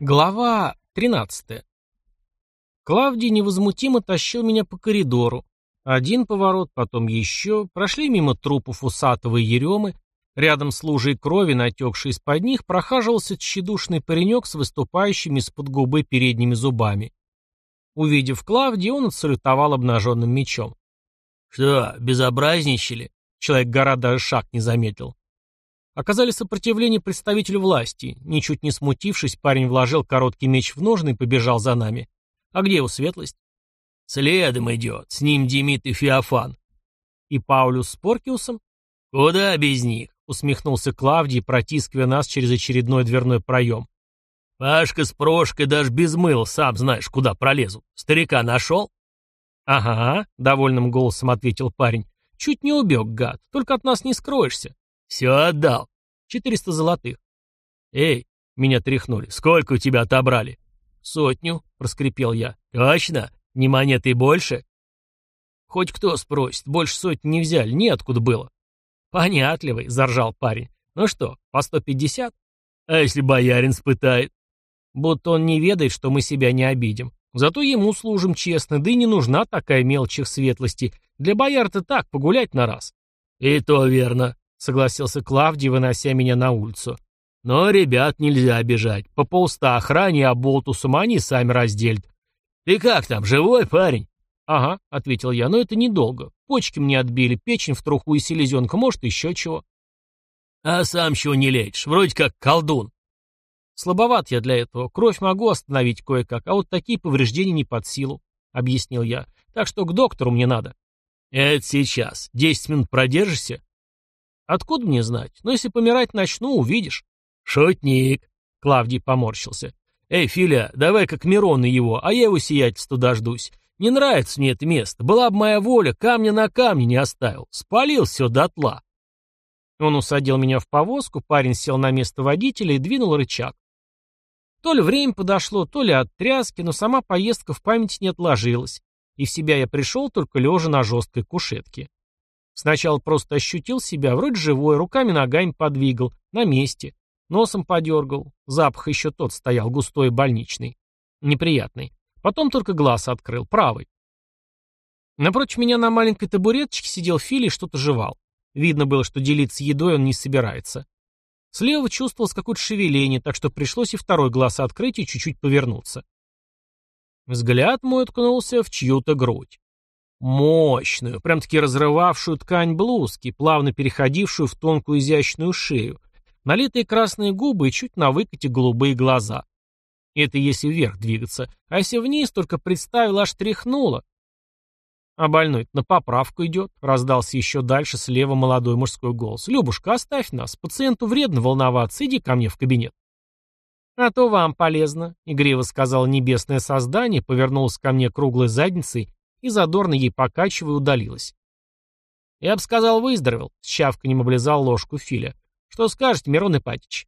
Глава 13. Клавдий невозмутимо тащил меня по коридору. Один поворот, потом еще, прошли мимо трупов усатого еремы, рядом с лужей крови, натекшей из-под них, прохаживался тщедушный паренек с выступающими из-под губы передними зубами. Увидев Клавдия, он отсалютовал обнаженным мечом. «Что, безобразничали?» Человек-гора даже шаг не заметил. Оказали сопротивление представителю власти. Ничуть не смутившись, парень вложил короткий меч в ножны и побежал за нами. А где его светлость? Следом идет. С ним Демид и Феофан. И Паулюс с Поркиусом? Куда без них? Усмехнулся Клавдий, протискивая нас через очередной дверной проем. Пашка с Прошкой даже без мыл, сам знаешь, куда пролезут. Старика нашел? Ага, довольным голосом ответил парень. Чуть не убег, гад. Только от нас не скроешься. Все отдал. Четыреста золотых. Эй, меня тряхнули. Сколько у тебя отобрали? Сотню, проскрипел я. Точно? Не монеты больше? Хоть кто спросит, больше сотни не взяли, неоткуда было. Понятливый, заржал парень. Ну что, по сто пятьдесят? А если боярин спытает? Будто он не ведает, что мы себя не обидим. Зато ему служим честно, да и не нужна такая мелочь их светлости. Для бояр-то так, погулять на раз. И то верно. — согласился Клавдий, вынося меня на улицу. «Но ребят нельзя обижать. По полста охране, а болтусом они сами разделят. Ты как там, живой парень?» «Ага», — ответил я, — «но это недолго. Почки мне отбили, печень в труху и селезенка, может, еще чего». «А сам чего не лечишь? Вроде как колдун». «Слабоват я для этого. Кровь могу остановить кое-как, а вот такие повреждения не под силу», — объяснил я. «Так что к доктору мне надо». «Это сейчас. Десять минут продержишься?» Откуда мне знать? Но если помирать начну, увидишь. Шутник. Клавдий поморщился. Эй, Филя, давай как Мирон и его, а я его сиятельство дождусь. Не нравится мне это место. Была бы моя воля, камня на камне не оставил. Спалил все дотла. Он усадил меня в повозку, парень сел на место водителя и двинул рычаг. То ли время подошло, то ли от тряски, но сама поездка в памяти не отложилась, и в себя я пришел только лежа на жесткой кушетке. Сначала просто ощутил себя, вроде живой, руками-ногами подвигал, на месте. Носом подергал. Запах еще тот стоял, густой больничный. Неприятный. Потом только глаз открыл, правый. Напротив меня на маленькой табуреточке сидел Фили и что-то жевал. Видно было, что делиться едой он не собирается. Слева чувствовалось какое-то шевеление, так что пришлось и второй глаз открыть и чуть-чуть повернуться. Взгляд мой уткнулся в чью-то грудь. Мощную, прям-таки разрывавшую ткань блузки, плавно переходившую в тонкую изящную шею, налитые красные губы и чуть на выкате голубые глаза. Это если вверх двигаться, а если вниз, только представил, аж тряхнуло. А больной на поправку идет, раздался еще дальше слева молодой мужской голос. Любушка, оставь нас, пациенту вредно волноваться, иди ко мне в кабинет. А то вам полезно, игриво сказал небесное создание, повернулось ко мне круглой задницей и задорно ей покачивая удалилась. «Я бы сказал, выздоровел», — с чавканем облизал ложку Филя. «Что скажете, Мирон Ипатич?»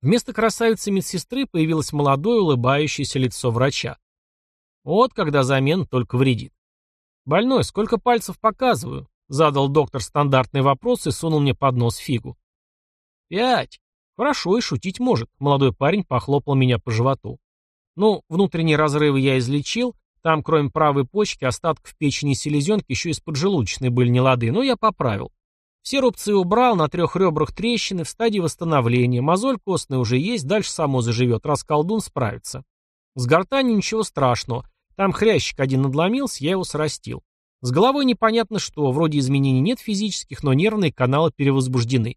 Вместо красавицы-медсестры появилось молодое улыбающееся лицо врача. Вот когда замен только вредит. «Больной, сколько пальцев показываю?» — задал доктор стандартный вопрос и сунул мне под нос фигу. «Пять. Хорошо, и шутить может». Молодой парень похлопал меня по животу. «Ну, внутренние разрывы я излечил, там, кроме правой почки, остатков печени и селезенки еще из поджелудочной были нелады, но я поправил. Все рубцы убрал, на трех ребрах трещины, в стадии восстановления, мозоль костная уже есть, дальше само заживет, раз колдун справится. С гортанью ничего страшного, там хрящик один надломился, я его срастил. С головой непонятно что, вроде изменений нет физических, но нервные каналы перевозбуждены.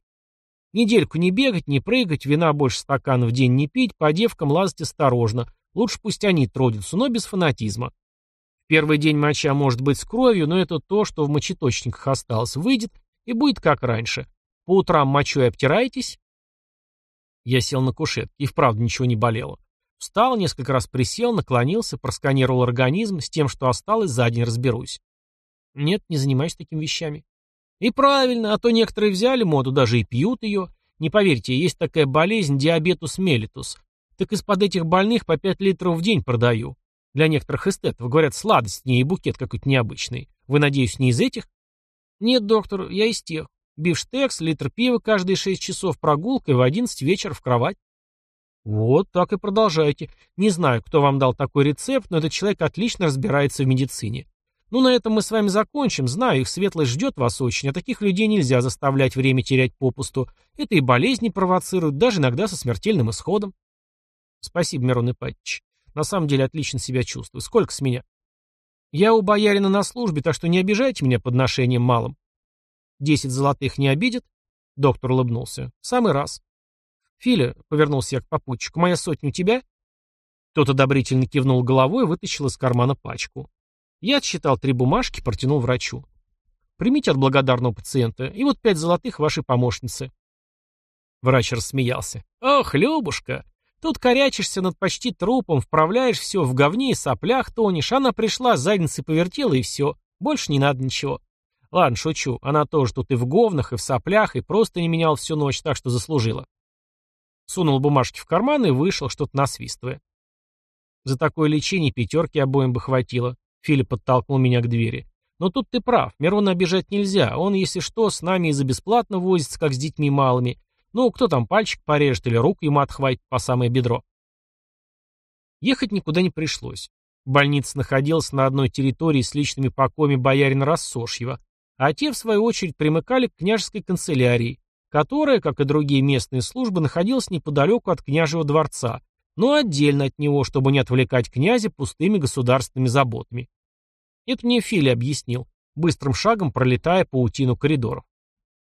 Недельку не бегать, не прыгать, вина больше стакана в день не пить, по девкам лазать осторожно. Лучше пусть они трудятся, но без фанатизма. Первый день моча может быть с кровью, но это то, что в мочеточниках осталось. Выйдет и будет как раньше. По утрам мочой обтираетесь? Я сел на кушетке, и вправду ничего не болело. Встал, несколько раз присел, наклонился, просканировал организм, с тем, что осталось, за день разберусь. Нет, не занимаюсь такими вещами. И правильно, а то некоторые взяли моду, даже и пьют ее. Не поверьте, есть такая болезнь диабетус мелитус. Так из-под этих больных по 5 литров в день продаю. Для некоторых эстетов, говорят, сладость в ней и букет какой-то необычный. Вы, надеюсь, не из этих? Нет, доктор, я из тех. Бифштекс, литр пива каждые шесть часов прогулка и в одиннадцать вечера в кровать. Вот так и продолжайте. Не знаю, кто вам дал такой рецепт, но этот человек отлично разбирается в медицине. Ну, на этом мы с вами закончим. Знаю, их светлость ждет вас очень, а таких людей нельзя заставлять время терять попусту. Это и болезни провоцируют, даже иногда со смертельным исходом. Спасибо, Мирон Ипатич. На самом деле отлично себя чувствую. Сколько с меня? Я у боярина на службе, так что не обижайте меня подношением малым. Десять золотых не обидят? Доктор улыбнулся. Самый раз. Филя, повернулся я к попутчику, моя сотня у тебя? Тот одобрительно кивнул головой и вытащил из кармана пачку. Я отсчитал три бумажки, протянул врачу. Примите от благодарного пациента, и вот пять золотых вашей помощницы. Врач рассмеялся. Ох, Любушка, тут корячишься над почти трупом, вправляешь все, в говне и соплях тонешь, она пришла, задницей повертела и все, больше не надо ничего. Ладно, шучу, она тоже тут и в говнах, и в соплях, и просто не менял всю ночь, так что заслужила. Сунул бумажки в карман и вышел, что-то насвистывая. За такое лечение пятерки обоим бы хватило. Филипп подтолкнул меня к двери. «Но тут ты прав, Мирона обижать нельзя. Он, если что, с нами и за бесплатно возится, как с детьми малыми. Ну, кто там пальчик порежет или руку ему отхватит по самое бедро?» Ехать никуда не пришлось. Больница находилась на одной территории с личными покоями боярина Рассошьева, а те, в свою очередь, примыкали к княжеской канцелярии, которая, как и другие местные службы, находилась неподалеку от княжего дворца, но отдельно от него, чтобы не отвлекать князя пустыми государственными заботами. Это мне Фили объяснил, быстрым шагом пролетая паутину коридоров.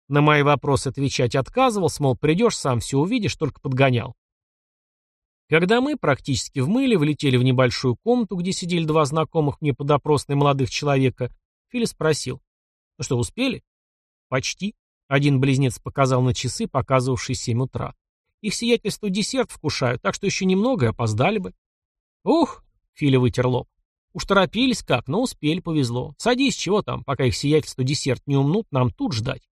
На мои вопросы отвечать отказывался, мол, придешь, сам все увидишь, только подгонял. Когда мы, практически в мыле, влетели в небольшую комнату, где сидели два знакомых мне подопросные молодых человека, Фили спросил, «Ну что, успели?» «Почти». Один близнец показал на часы, показывавшие семь утра. Их сиятельство десерт вкушают, так что еще немного и опоздали бы. Ух, Филя вытер лоб. Уж торопились как, но успели, повезло. Садись, чего там, пока их сиятельство десерт не умнут, нам тут ждать.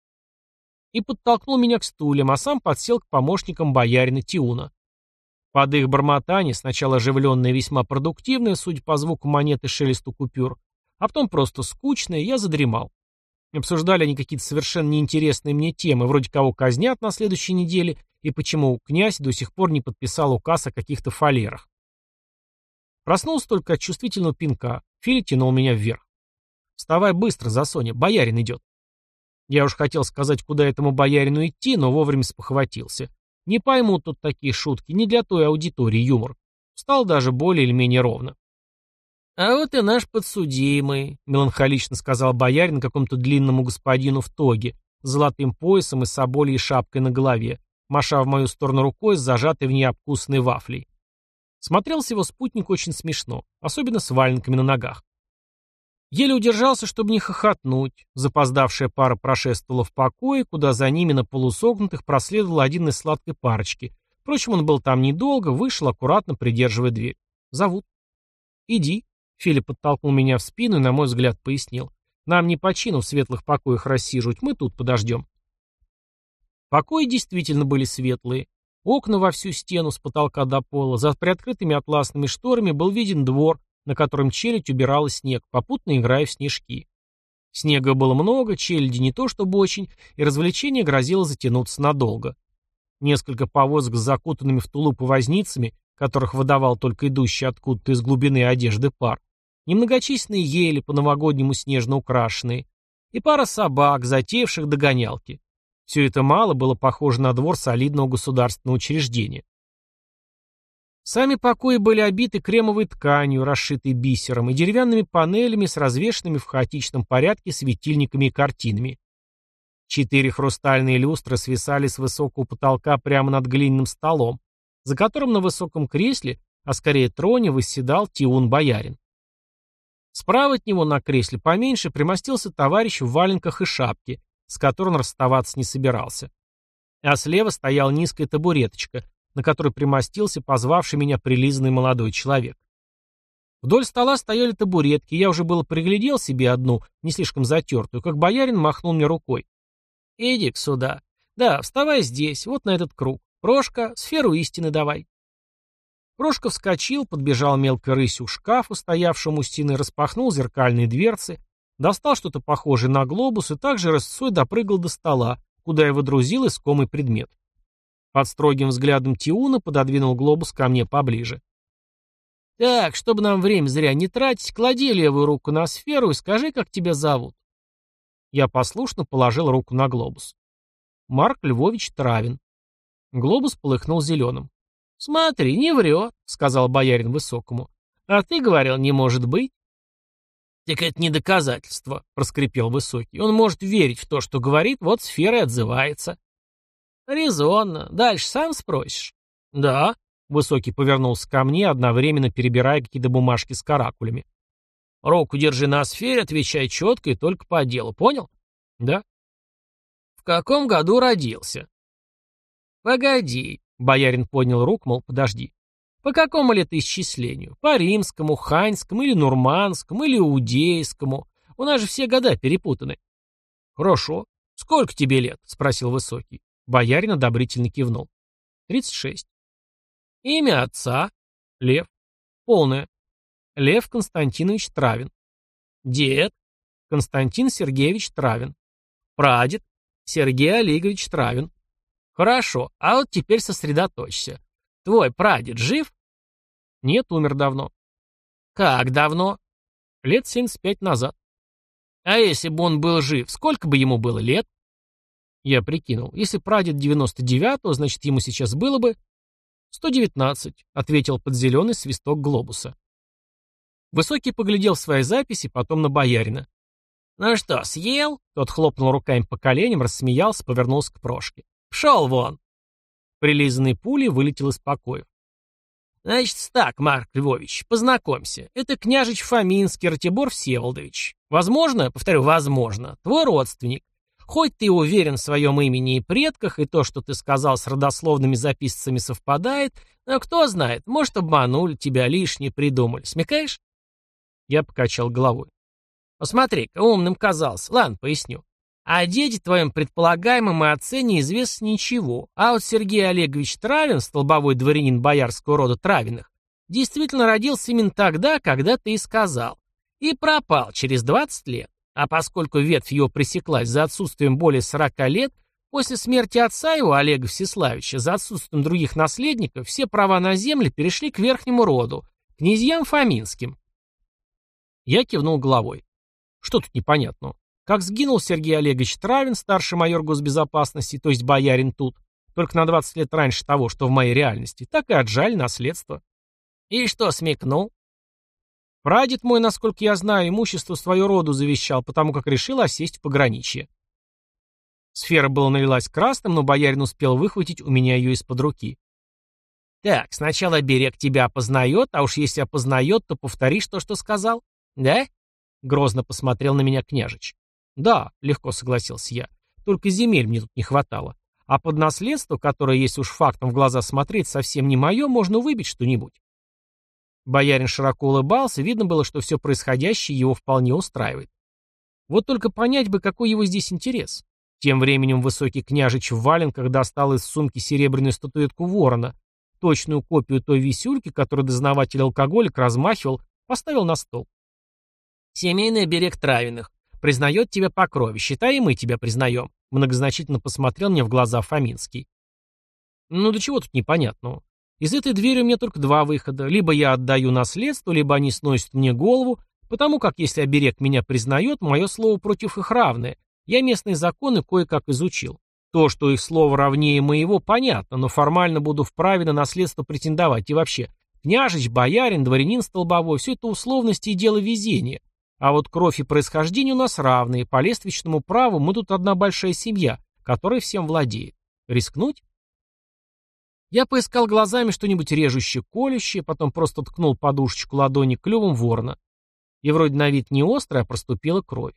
И подтолкнул меня к стульям, а сам подсел к помощникам боярина Тиуна. Под их бормотание, сначала оживленное и весьма продуктивное, судя по звуку монеты шелесту купюр, а потом просто скучное, я задремал. Обсуждали они какие-то совершенно неинтересные мне темы, вроде кого казнят на следующей неделе и почему князь до сих пор не подписал указ о каких-то фалерах. Проснулся только от чувствительного пинка. Филя тянул меня вверх. «Вставай быстро, Засоня, боярин идет». Я уж хотел сказать, куда этому боярину идти, но вовремя спохватился. Не поймут тут такие шутки, не для той аудитории юмор. Встал даже более или менее ровно. «А вот и наш подсудимый», — меланхолично сказал боярин какому-то длинному господину в тоге, с золотым поясом и собольей шапкой на голове, маша в мою сторону рукой с зажатой в ней обкусной вафлей. Смотрелся его спутник очень смешно, особенно с валенками на ногах. Еле удержался, чтобы не хохотнуть. Запоздавшая пара прошествовала в покое, куда за ними на полусогнутых проследовал один из сладкой парочки. Впрочем, он был там недолго, вышел, аккуратно придерживая дверь. «Зовут». «Иди». Филипп подтолкнул меня в спину и, на мой взгляд, пояснил. «Нам не по чину в светлых покоях рассиживать, мы тут подождем». Покои действительно были светлые. Окна во всю стену с потолка до пола, за приоткрытыми атласными шторами был виден двор, на котором челядь убирала снег, попутно играя в снежки. Снега было много, челяди не то чтобы очень, и развлечение грозило затянуться надолго. Несколько повозок с закутанными в тулупы возницами, которых выдавал только идущий откуда-то из глубины одежды пар, немногочисленные ели по-новогоднему снежно украшенные, и пара собак, затеявших догонялки. Все это мало было похоже на двор солидного государственного учреждения. Сами покои были обиты кремовой тканью, расшитой бисером, и деревянными панелями с развешенными в хаотичном порядке светильниками и картинами. Четыре хрустальные люстры свисали с высокого потолка прямо над глиняным столом, за которым на высоком кресле, а скорее троне, восседал Тиун-боярин. Справа от него на кресле поменьше примостился товарищ в валенках и шапке, с которой он расставаться не собирался. А слева стоял низкая табуреточка, на которой примостился позвавший меня прилизанный молодой человек. Вдоль стола стояли табуретки, я уже было приглядел себе одну, не слишком затертую, как боярин махнул мне рукой. иди к сюда. Да, вставай здесь, вот на этот круг. Прошка, сферу истины давай». Прошка вскочил, подбежал мелкой рысью к шкафу, стоявшему у стены, распахнул зеркальные дверцы, Достал что-то похожее на глобус и также рысцой допрыгал до стола, куда я выдрузил искомый предмет. Под строгим взглядом Тиуна пододвинул глобус ко мне поближе. «Так, чтобы нам время зря не тратить, клади левую руку на сферу и скажи, как тебя зовут». Я послушно положил руку на глобус. Марк Львович Травин. Глобус полыхнул зеленым. «Смотри, не врет», — сказал боярин высокому. «А ты говорил, не может быть». «Так это не доказательство», — проскрипел высокий. «Он может верить в то, что говорит, вот сфера и отзывается». «Резонно. Дальше сам спросишь?» «Да», — высокий повернулся ко мне, одновременно перебирая какие-то бумажки с каракулями. «Руку держи на сфере, отвечай четко и только по делу, понял?» «Да». «В каком году родился?» «Погоди», — боярин поднял руку, мол, подожди. По какому летоисчислению? По римскому, ханьскому или нурманскому, или иудейскому? У нас же все года перепутаны. Хорошо. Сколько тебе лет? Спросил Высокий. Боярин одобрительно кивнул. Тридцать шесть. Имя отца? Лев. Полное. Лев Константинович Травин. Дед? Константин Сергеевич Травин. Прадед? Сергей Олегович Травин. Хорошо, а вот теперь сосредоточься. Твой прадед жив? Нет, умер давно. Как давно? Лет 75 назад. А если бы он был жив, сколько бы ему было лет? Я прикинул. Если прадед 99-го, значит, ему сейчас было бы 119, ответил под зеленый свисток глобуса. Высокий поглядел в свои записи, потом на боярина. «Ну что, съел?» Тот хлопнул руками по коленям, рассмеялся, повернулся к Прошке. «Пшел вон!» Прилизанный пулей вылетел из покоев. «Значит, так, Марк Львович, познакомься. Это княжич Фоминский Ратибор Всеволодович. Возможно, повторю, возможно, твой родственник. Хоть ты уверен в своем имени и предках, и то, что ты сказал с родословными записцами совпадает, но кто знает, может, обманули тебя, лишнее придумали. Смекаешь?» Я покачал головой. «Посмотри-ка, умным казался. Ладно, поясню. О деде твоем предполагаемом и отце неизвестно ничего, а вот Сергей Олегович Травин, столбовой дворянин боярского рода Травиных, действительно родился именно тогда, когда ты и сказал, и пропал через 20 лет. А поскольку ветвь его пресеклась за отсутствием более 40 лет, после смерти отца его, Олега Всеславича, за отсутствием других наследников, все права на земли перешли к верхнему роду, князьям Фоминским. Я кивнул головой. Что тут непонятного? Как сгинул Сергей Олегович Травин, старший майор госбезопасности, то есть боярин тут, только на 20 лет раньше того, что в моей реальности, так и отжали наследство. И что, смекнул? Прадед мой, насколько я знаю, имущество свою роду завещал, потому как решил осесть в пограничье. Сфера была налилась красным, но боярин успел выхватить у меня ее из-под руки. Так, сначала берег тебя опознает, а уж если опознает, то повторишь то, что сказал. Да? Грозно посмотрел на меня княжич. «Да», — легко согласился я. «Только земель мне тут не хватало. А под наследство, которое есть уж фактом в глаза смотреть, совсем не мое, можно выбить что-нибудь». Боярин широко улыбался, видно было, что все происходящее его вполне устраивает. Вот только понять бы, какой его здесь интерес. Тем временем высокий княжич в валенках достал из сумки серебряную статуэтку ворона, точную копию той висюльки, которую дознаватель-алкоголик размахивал, поставил на стол. «Семейный берег Травиных. Признает тебя по крови. Считай, и мы тебя признаем. Многозначительно посмотрел мне в глаза Фоминский. Ну, до чего тут непонятного? Из этой двери у меня только два выхода. Либо я отдаю наследство, либо они сносят мне голову, потому как если оберег меня признает, мое слово против их равное. Я местные законы кое-как изучил. То, что их слово равнее моего, понятно, но формально буду вправе на наследство претендовать. И вообще, княжич, боярин, дворянин столбовой – все это условности и дело везения. А вот кровь и происхождение у нас равные. По лествичному праву мы тут одна большая семья, которая всем владеет. Рискнуть? Я поискал глазами что-нибудь режущее, колющее, потом просто ткнул подушечку ладони клювом ворона. И вроде на вид не острая, а проступила кровь.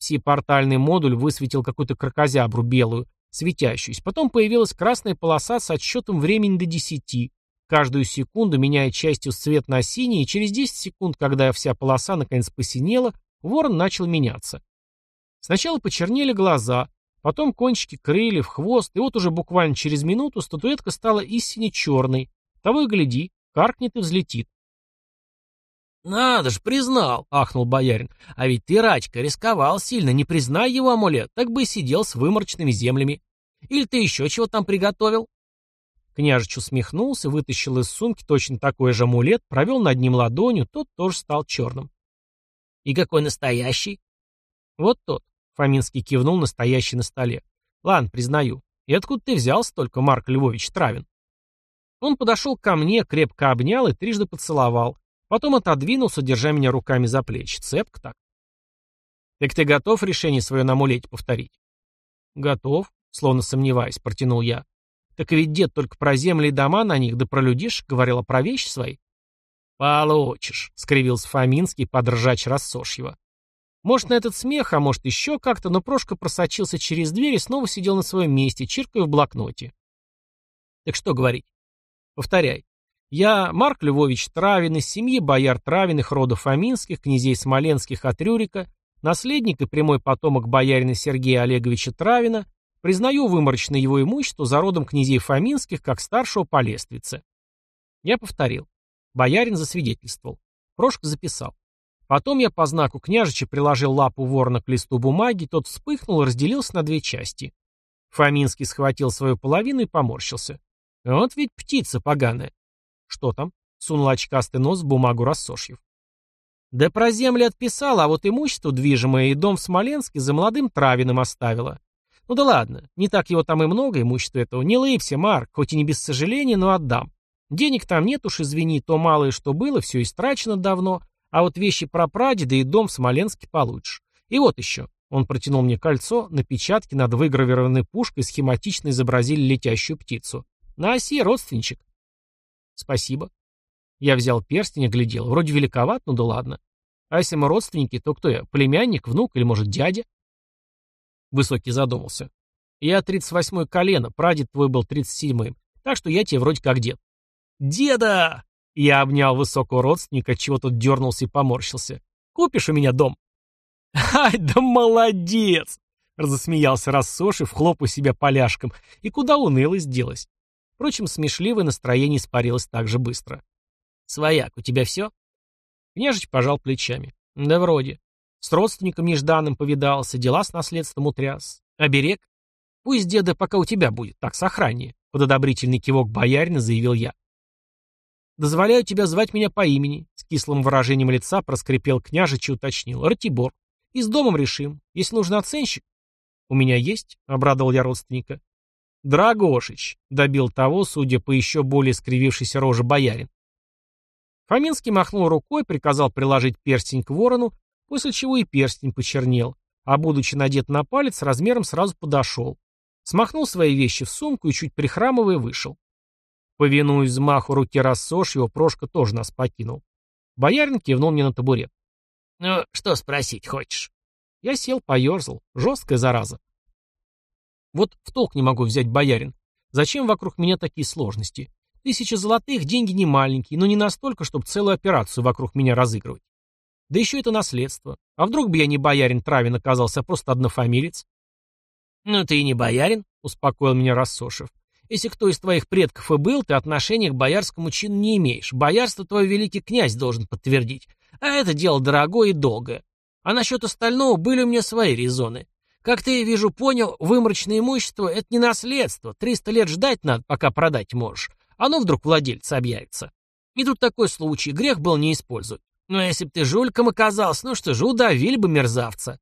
Пси-портальный модуль высветил какую-то крокозябру белую, светящуюся. Потом появилась красная полоса с отсчетом времени до десяти, каждую секунду меняя частью цвет на синий, и через 10 секунд, когда вся полоса наконец посинела, ворон начал меняться. Сначала почернели глаза, потом кончики крыльев, хвост, и вот уже буквально через минуту статуэтка стала истине черной. Того и гляди, каркнет и взлетит. «Надо ж, признал!» — ахнул боярин. «А ведь ты, Рачка, рисковал сильно, не признай его амулет, так бы и сидел с выморочными землями. Или ты еще чего там приготовил?» Княжич усмехнулся, вытащил из сумки точно такой же амулет, провел над ним ладонью, тот тоже стал черным. «И какой настоящий?» «Вот тот», — Фоминский кивнул настоящий на столе. «Ладно, признаю. И откуда ты взялся только, Марк Львович Травин?» Он подошел ко мне, крепко обнял и трижды поцеловал. Потом отодвинулся, держа меня руками за плечи. Цепко так. «Так ты готов решение свое на амулете повторить?» «Готов», словно сомневаясь, протянул я. «Так ведь дед только про земли и дома на них, да про людишек говорил, про вещи свои». «Получишь», — скривился Фоминский под ржач Рассошьева. Может, на этот смех, а может, еще как-то, но Прошка просочился через дверь и снова сидел на своем месте, чиркая в блокноте. «Так что говорить?» «Повторяй. Я, Марк Львович Травин, из семьи бояр Травиных, рода Фоминских, князей Смоленских от Рюрика, наследник и прямой потомок боярина Сергея Олеговича Травина, признаю выморочное его имущество за родом князей Фоминских как старшего по лествице. Я повторил. Боярин засвидетельствовал. Прошка записал. Потом я по знаку княжича приложил лапу ворона к листу бумаги, тот вспыхнул и разделился на две части. Фоминский схватил свою половину и поморщился. Вот ведь птица поганая. Что там? Сунул очкастый нос в бумагу Рассошьев. Да про земли отписал, а вот имущество движимое и дом в Смоленске за молодым Травиным оставила. Ну да ладно, не так его там и много, имущества этого. Не лыбся, Марк, хоть и не без сожаления, но отдам. Денег там нет уж, извини, то малое, что было, все истрачено давно, а вот вещи про прадеда и дом в Смоленске получишь. И вот еще. Он протянул мне кольцо, на печатке над выгравированной пушкой схематично изобразили летящую птицу. На оси, родственничек. Спасибо. Я взял перстень и глядел. Вроде великоват, ну да ладно. А если мы родственники, то кто я? Племянник, внук или, может, дядя? Высокий задумался. Я 38-й колено, прадед твой был 37-м. Так что я тебе вроде как дед. Деда! Я обнял высокого родственника, чего тот дернулся и поморщился. Купишь у меня дом? Ай, да молодец! Разосмеялся Рассошев, хлопая себя поляшком. И куда уныло сделалось. Впрочем, смешливое настроение испарилось так же быстро. «Свояк, у тебя все?» Княжич пожал плечами. «Да вроде. С родственником нежданным повидался, дела с наследством утряс. Оберег? Пусть деда пока у тебя будет, так сохраннее», — под одобрительный кивок боярина заявил я. «Дозволяю тебя звать меня по имени», — с кислым выражением лица проскрипел княжич и уточнил. «Ратибор. И с домом решим. Если нужен оценщик». «У меня есть», — обрадовал я родственника. «Драгошич», — добил того, судя по еще более скривившейся роже боярин. Фоминский махнул рукой, приказал приложить перстень к ворону, после чего и перстень почернел, а, будучи надет на палец, размером сразу подошел. Смахнул свои вещи в сумку и, чуть прихрамывая, вышел. Повинуясь взмаху руки рассошь, Прошка тоже нас покинул. Боярин кивнул мне на табурет. «Ну, что спросить хочешь?» Я сел, поерзал. Жесткая зараза. Вот в толк не могу взять, боярин. Зачем вокруг меня такие сложности? Тысяча золотых, деньги не маленькие, но не настолько, чтобы целую операцию вокруг меня разыгрывать. Да еще это наследство. А вдруг бы я не боярин Травин оказался, а просто однофамилец? Ну ты и не боярин, успокоил меня Рассошев. Если кто из твоих предков и был, ты отношения к боярскому чину не имеешь. Боярство твой великий князь должен подтвердить. А это дело дорогое и долгое. А насчет остального были у меня свои резоны. Как ты, вижу, понял, выморочное имущество — это не наследство. Триста лет ждать надо, пока продать можешь. Оно вдруг владельца объявится. И тут такой случай, грех был не использовать. Но если б ты жульком оказался, ну что же, удавили бы мерзавца.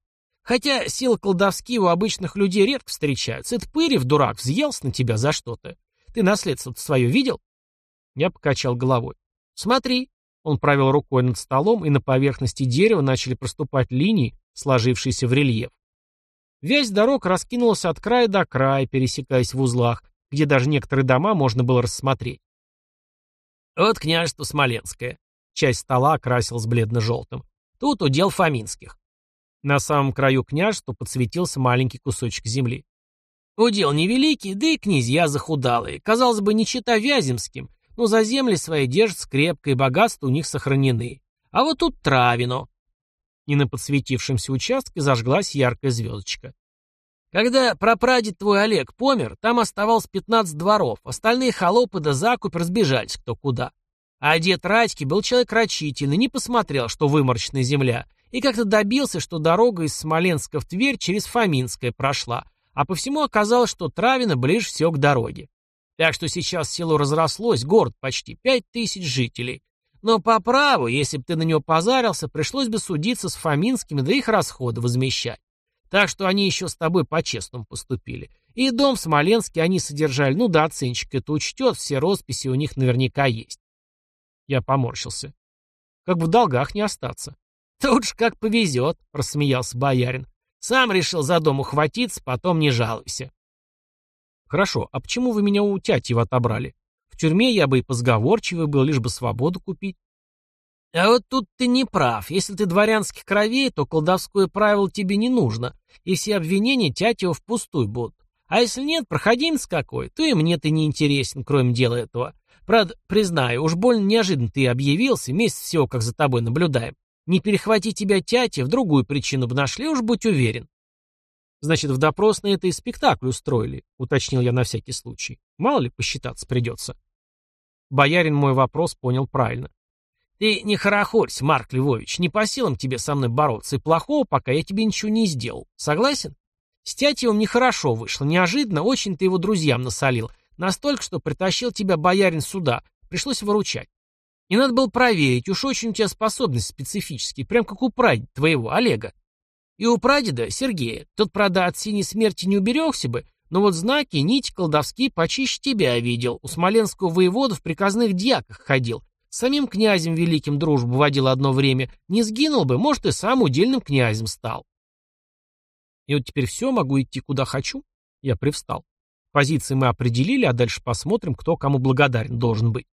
Хотя силы колдовские у обычных людей редко встречаются. Это Пырев, дурак, взъелся на тебя за что-то. Ты наследство свое видел? Я покачал головой. Смотри. Он провел рукой над столом, и на поверхности дерева начали проступать линии, сложившиеся в рельеф. Вязь дорог раскинулась от края до края, пересекаясь в узлах, где даже некоторые дома можно было рассмотреть. Вот княжество Смоленское. Часть стола окрасилась бледно-желтым. Тут удел Фоминских. На самом краю княжества подсветился маленький кусочек земли. Удел невеликий, да и князья захудалые. Казалось бы, не чита Вяземским, но за земли свои держатся крепко, и богатства у них сохранены. А вот тут Травино и на подсветившемся участке зажглась яркая звездочка. Когда прапрадед твой Олег помер, там оставалось 15 дворов, остальные холопы да закупь разбежались кто куда. А дед Радьки был человек рачительный, не посмотрел, что выморочная земля, и как-то добился, что дорога из Смоленска в Тверь через Фоминское прошла, а по всему оказалось, что Травина ближе всего к дороге. Так что сейчас село разрослось, город почти пять тысяч жителей. Но по праву, если бы ты на него позарился, пришлось бы судиться с Фоминскими, да их расходы возмещать. Так что они еще с тобой по-честному поступили. И дом в Смоленске они содержали, ну да, оценщик это учтет, все росписи у них наверняка есть. Я поморщился. Как бы в долгах не остаться. Тут ж как повезет, рассмеялся боярин. Сам решил за дом ухватиться, потом не жалуйся. Хорошо, а почему вы меня у Тятьева отобрали? В тюрьме я бы и позговорчивый был, лишь бы свободу купить. А вот тут ты не прав. Если ты дворянских кровей, то колдовское правило тебе не нужно, и все обвинения Тятьева впустую будут. А если нет, проходимец какой, то и мне ты не интересен, кроме дела этого. Правда, признаю, уж больно неожиданно ты объявился, месяц всего как за тобой наблюдаем. Не перехвати тебя тятя, в другую причину бы нашли, уж будь уверен. Значит, в допрос на это и спектакль устроили, уточнил я на всякий случай. Мало ли, посчитаться придется. Боярин мой вопрос понял правильно. Ты не хорохорься, Марк Львович, не по силам тебе со мной бороться, и плохого, пока я тебе ничего не сделал. Согласен? С Тятьевым нехорошо вышло, неожиданно, очень ты его друзьям насолил. Настолько, что притащил тебя боярин сюда, пришлось выручать. И надо было проверить, уж очень у тебя способность специфические, прям как у прадеда твоего, Олега. И у прадеда, Сергея, тот, правда, от синей смерти не уберегся бы, но вот знаки, нити колдовские почище тебя видел. У смоленского воевода в приказных дьяках ходил. С самим князем великим дружбу водил одно время. Не сгинул бы, может, и сам удельным князем стал. И вот теперь все, могу идти куда хочу? Я привстал. Позиции мы определили, а дальше посмотрим, кто кому благодарен должен быть.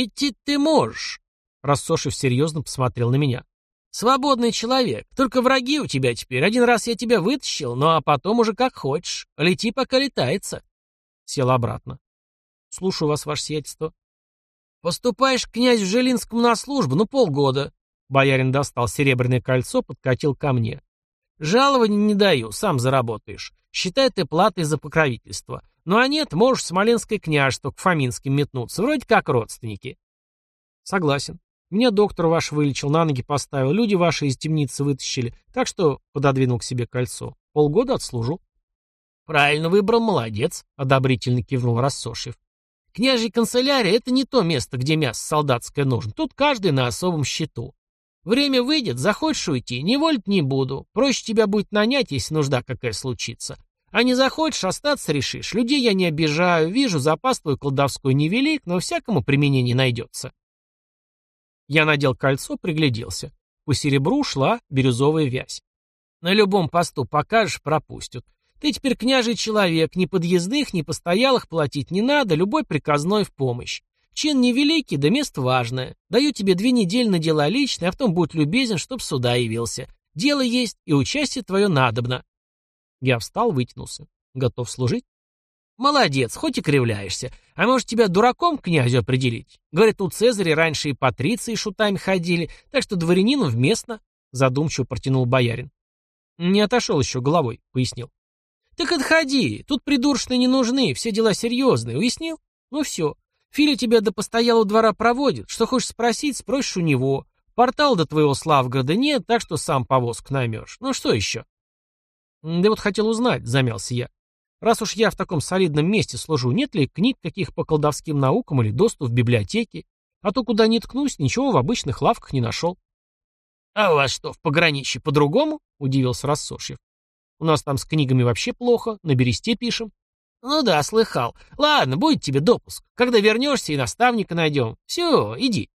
«Идти ты можешь», — Рассошев серьезно посмотрел на меня. «Свободный человек. Только враги у тебя теперь. Один раз я тебя вытащил, ну а потом уже как хочешь. Лети, пока летается». Сел обратно. «Слушаю вас, ваше сиятельство». «Поступаешь к князю Жилинскому на службу, ну полгода». Боярин достал серебряное кольцо, подкатил ко мне. «Жалований не даю, сам заработаешь. Считай ты платой за покровительство. Ну а нет, можешь в Смоленское княжество к Фоминским метнуться, вроде как родственники. Согласен. Меня доктор ваш вылечил, на ноги поставил, люди ваши из темницы вытащили, так что пододвинул к себе кольцо. Полгода отслужу. Правильно выбрал, молодец, одобрительно кивнул Рассошев. Княжья канцелярия — это не то место, где мясо солдатское нужно. Тут каждый на особом счету. Время выйдет, захочешь уйти, не волить не буду. Проще тебя будет нанять, если нужда какая случится. А не захочешь, остаться решишь. Людей я не обижаю, вижу, запас твой колдовской невелик, но всякому применение найдется. Я надел кольцо, пригляделся. По серебру шла бирюзовая вязь. На любом посту покажешь, пропустят. Ты теперь княжий человек, ни подъездных, ни постоялых платить не надо, любой приказной в помощь. Чин невеликий, да место важное. Даю тебе две недели на дела личные, а потом будь любезен, чтоб сюда явился. Дело есть, и участие твое надобно. Я встал, вытянулся. Готов служить? Молодец, хоть и кривляешься. А может, тебя дураком князю определить? Говорят, у Цезаря раньше и патриции шутами ходили, так что дворянину вместно, задумчиво протянул боярин. Не отошел еще головой, пояснил. Так отходи, тут придуршные не нужны, все дела серьезные, уяснил? Ну все, Филя тебя до постоялого двора проводит, что хочешь спросить, спросишь у него. Портал до твоего Славгорода нет, так что сам повозку наймешь. Ну что еще? «Да вот хотел узнать», — замялся я. «Раз уж я в таком солидном месте служу, нет ли книг каких по колдовским наукам или доступ в библиотеки? А то куда ни ткнусь, ничего в обычных лавках не нашел». «А у вас что, в пограничье по-другому?» — удивился Рассошьев. «У нас там с книгами вообще плохо, на бересте пишем». «Ну да, слыхал. Ладно, будет тебе допуск. Когда вернешься и наставника найдем. Все, иди».